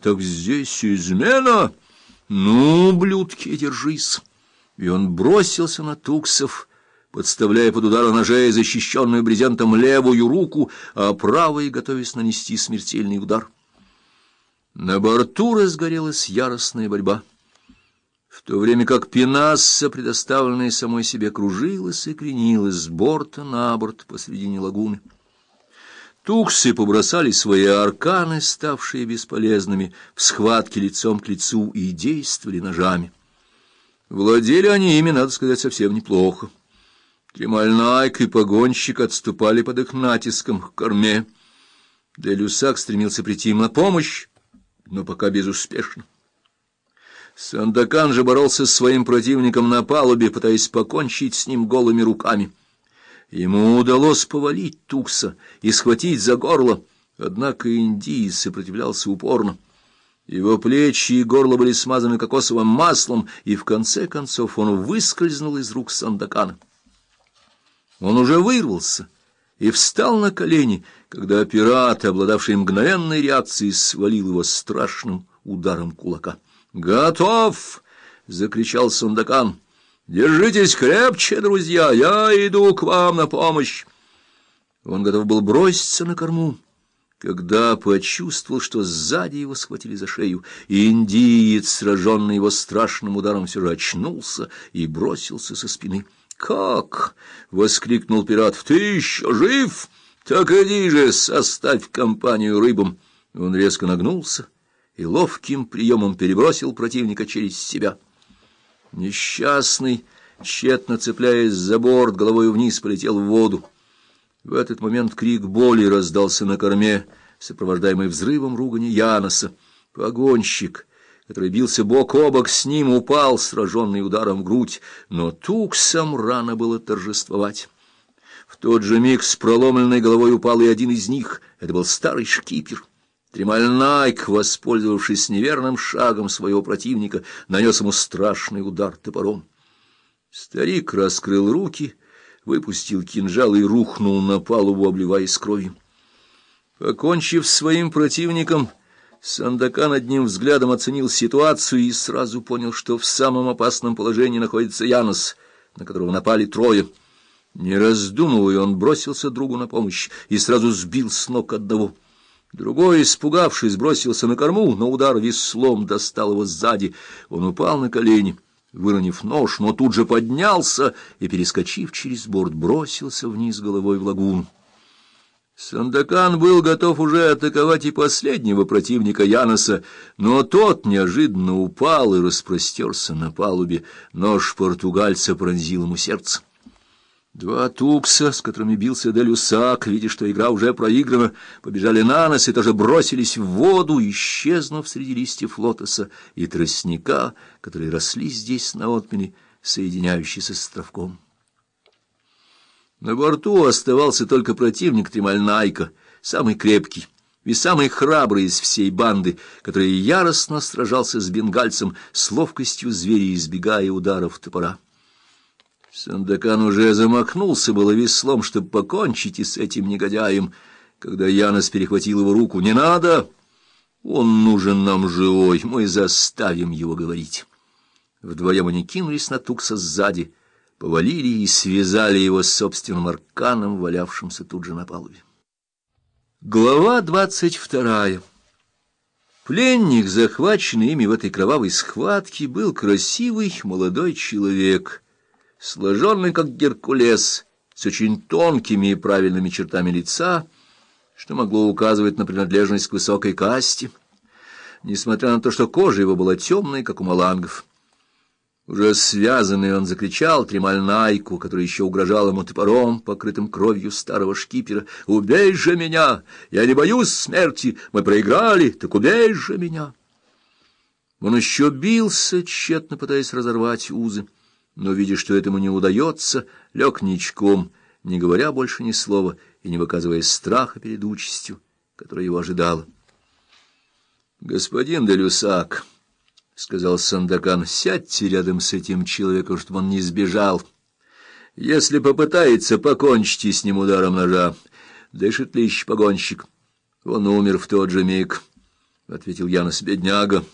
Так здесь измена! Ну, блюдки, держись!» И он бросился на Туксов, подставляя под удар ножей защищенную брезентом левую руку, а правой готовясь нанести смертельный удар. На борту разгорелась яростная борьба. В то время как Пенасса, предоставленная самой себе, кружилась и кренилась с борта на борт посредине лагуны. Туксы побросали свои арканы, ставшие бесполезными, в схватке лицом к лицу и действовали ножами. Владели они ими, надо сказать, совсем неплохо. Тремальнайк и погонщик отступали под их натиском к корме. Делюсак стремился прийти им на помощь, но пока безуспешно. Сандакан же боролся с своим противником на палубе, пытаясь покончить с ним голыми руками. Ему удалось повалить Тукса и схватить за горло, однако индиец сопротивлялся упорно. Его плечи и горло были смазаны кокосовым маслом, и в конце концов он выскользнул из рук Сандакана. Он уже вырвался и встал на колени, когда пират, обладавший мгновенной реакцией, свалил его страшным ударом кулака. «Готов!» — закричал Сандакан. Держитесь крепче, друзья, я иду к вам на помощь. Он готов был броситься на корму, когда почувствовал, что сзади его схватили за шею, и индиец, сраженный его страшным ударом, все же очнулся и бросился со спины. «Как?» — воскликнул пират. «Ты еще жив? Так иди же, составь компанию рыбам!» Он резко нагнулся и ловким приемом перебросил противника через себя. Несчастный, тщетно цепляясь за борт, головой вниз полетел в воду. В этот момент крик боли раздался на корме, сопровождаемый взрывом ругани Яноса. Погонщик, который бился бок о бок с ним, упал, сраженный ударом в грудь, но Туксам рано было торжествовать. В тот же миг с проломленной головой упал и один из них. Это был старый шкипер. Тремальнайк, воспользовавшись неверным шагом своего противника, нанес ему страшный удар топором. Старик раскрыл руки, выпустил кинжал и рухнул на палубу, обливаясь кровью. Покончив с своим противником, Сандакан одним взглядом оценил ситуацию и сразу понял, что в самом опасном положении находится Янос, на которого напали трое. Не раздумывая, он бросился другу на помощь и сразу сбил с ног одного — Другой, испугавшись, бросился на корму, но удар веслом достал его сзади. Он упал на колени, выронив нож, но тут же поднялся и, перескочив через борт, бросился вниз головой в лагуну. Сандакан был готов уже атаковать и последнего противника Яноса, но тот неожиданно упал и распростерся на палубе. Нож португальца пронзил ему сердце. Два тукса, с которыми бился Делюсак, видя, что игра уже проиграна, побежали на нос и тоже бросились в воду, исчезнув среди листьев лотоса и тростника, которые росли здесь на отмеле, соединяющиеся с островком. На борту оставался только противник Тремальнайка, самый крепкий и самый храбрый из всей банды, который яростно сражался с бенгальцем, с ловкостью зверя избегая ударов топора. Сандакан уже замахнулся было веслом, чтобы покончить и с этим негодяем, когда Янос перехватил его руку. «Не надо! Он нужен нам живой, мы заставим его говорить». Вдвоем они кинулись на Тукса сзади, повалили и связали его с собственным арканом, валявшимся тут же на палубе. Глава двадцать вторая Пленник, захваченный ими в этой кровавой схватке, был красивый молодой человек — сложенный как Геркулес, с очень тонкими и правильными чертами лица, что могло указывать на принадлежность к высокой касте, несмотря на то, что кожа его была темной, как у малангов. Уже связанный он закричал Тремальнайку, который еще угрожал ему топором, покрытым кровью старого шкипера. «Убей же меня! Я не боюсь смерти! Мы проиграли, так убей же меня!» Он еще бился, тщетно пытаясь разорвать узы но, видя, что этому не удается, лег ничком, не говоря больше ни слова и не выказывая страха перед участью, которая его ожидала. — Господин Делюсак, — сказал Сандакан, — сядьте рядом с этим человеком, чтобы он не сбежал. Если попытается, покончите с ним ударом ножа. Дышит ли еще погонщик? Он умер в тот же миг. — ответил Янос, — бедняга.